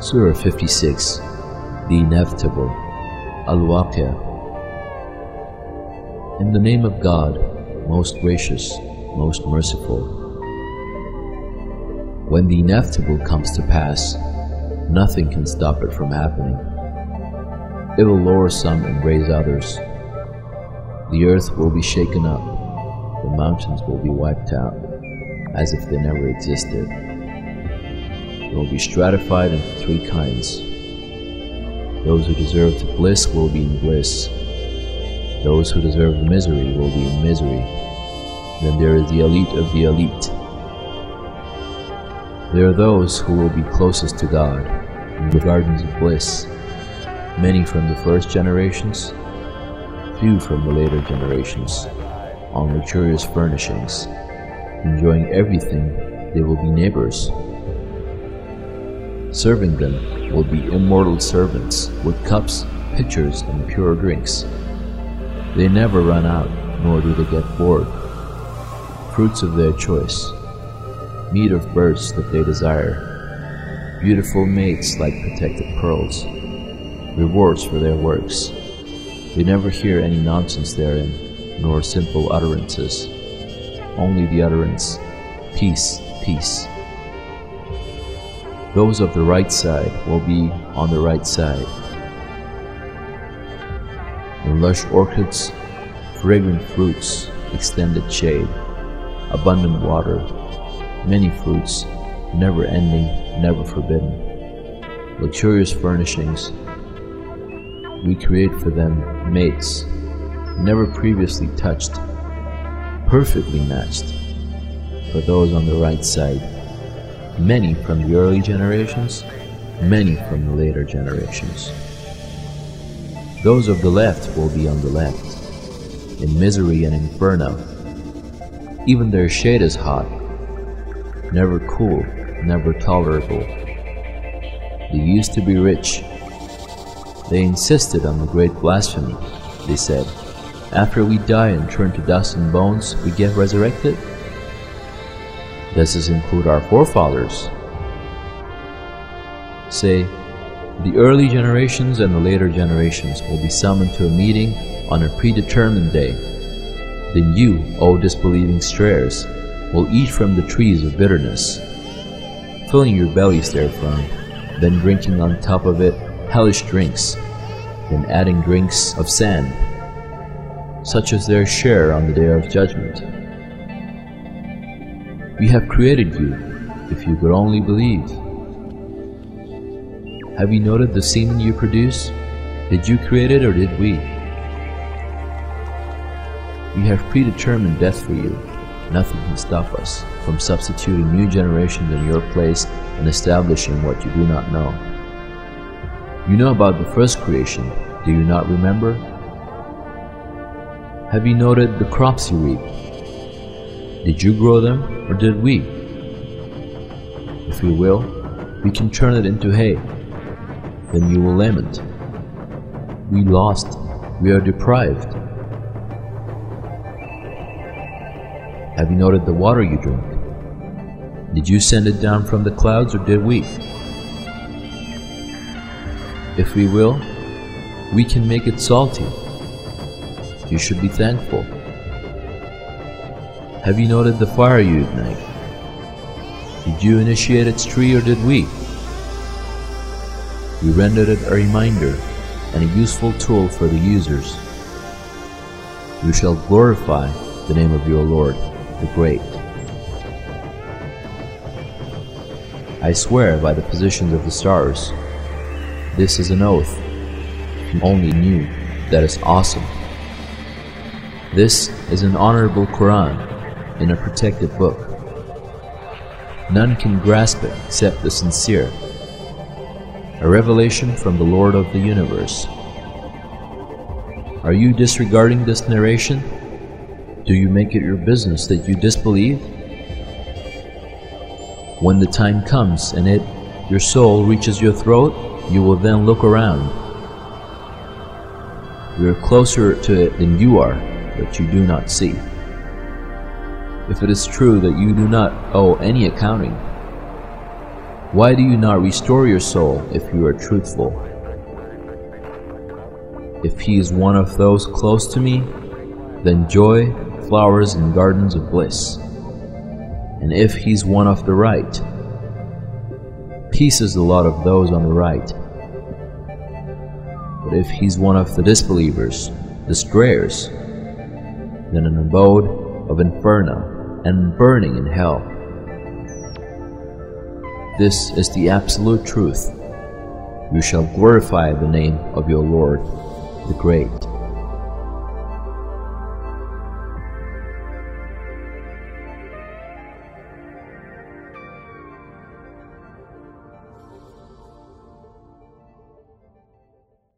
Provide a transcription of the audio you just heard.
Surah 56 The Inevitable Al Waqia In the name of God, most gracious, most merciful. When the inevitable comes to pass, nothing can stop it from happening. It will lower some and raise others. The earth will be shaken up, the mountains will be wiped out, as if they never existed. Will be stratified into three kinds. Those who deserve the bliss will be in bliss. Those who deserve misery will be in misery. Then there is the elite of the elite. There are those who will be closest to God in the gardens of bliss, many from the first generations, few from the later generations, on luxurious furnishings. Enjoying everything, they will be neighbors. Serving them will be immortal servants with cups, pitchers, and pure drinks. They never run out, nor do they get bored. Fruits of their choice, meat of birds that they desire, beautiful mates like protected pearls, rewards for their works. They never hear any nonsense therein, nor simple utterances, only the utterance, Peace, peace. Those of the right side will be on the right side. Lush orchids, fragrant fruits, extended shade, abundant water, many fruits, never ending, never forbidden, luxurious furnishings. We create for them mates, never previously touched, perfectly matched, for those on the right side, many from the early generations, many from the later generations. Those of the left will be on the left, in misery and inferno. Even their shade is hot, never cool, never tolerable. They used to be rich. They insisted on the great blasphemy. They said, After we die and turn to dust and bones, we get resurrected? Does this include our forefathers? Say, the early generations and the later generations will be summoned to a meeting on a predetermined day. Then you, O disbelieving strayers, will eat from the trees of bitterness, filling your bellies therefrom, then drinking on top of it hellish drinks, then adding drinks of sand, such as their share on the day of judgment. We have created you, if you could only believe. Have you noted the semen you produce? Did you create it or did we? We have predetermined death for you. Nothing can stop us from substituting new generations in your place and establishing what you do not know. You know about the first creation, do you not remember? Have you noted the crops you reap? Did you grow them or did we? If we will, we can turn it into hay. Then you will lament. We lost, we are deprived. Have you noted the water you drink? Did you send it down from the clouds or did we? If we will, we can make it salty. You should be thankful. Have you noted the fire you ignite? Did you initiate its tree or did we? We rendered it a reminder and a useful tool for the users. You shall glorify the name of your Lord, the Great. I swear by the positions of the stars. This is an oath. Only you. That is awesome. This is an honorable Quran in a protected book. None can grasp it except the sincere. A revelation from the Lord of the universe. Are you disregarding this narration? Do you make it your business that you disbelieve? When the time comes and it, your soul, reaches your throat, you will then look around. We are closer to it than you are, but you do not see. If it is true that you do not owe any accounting, Why do you not restore your soul if you are truthful? If he is one of those close to me, then joy, flowers, and gardens of bliss. And if he's one of the right, peace is the lot of those on the right. But if he's one of the disbelievers, the then an abode of inferno and burning in hell. This is the absolute truth. You shall glorify the name of your Lord, the Great.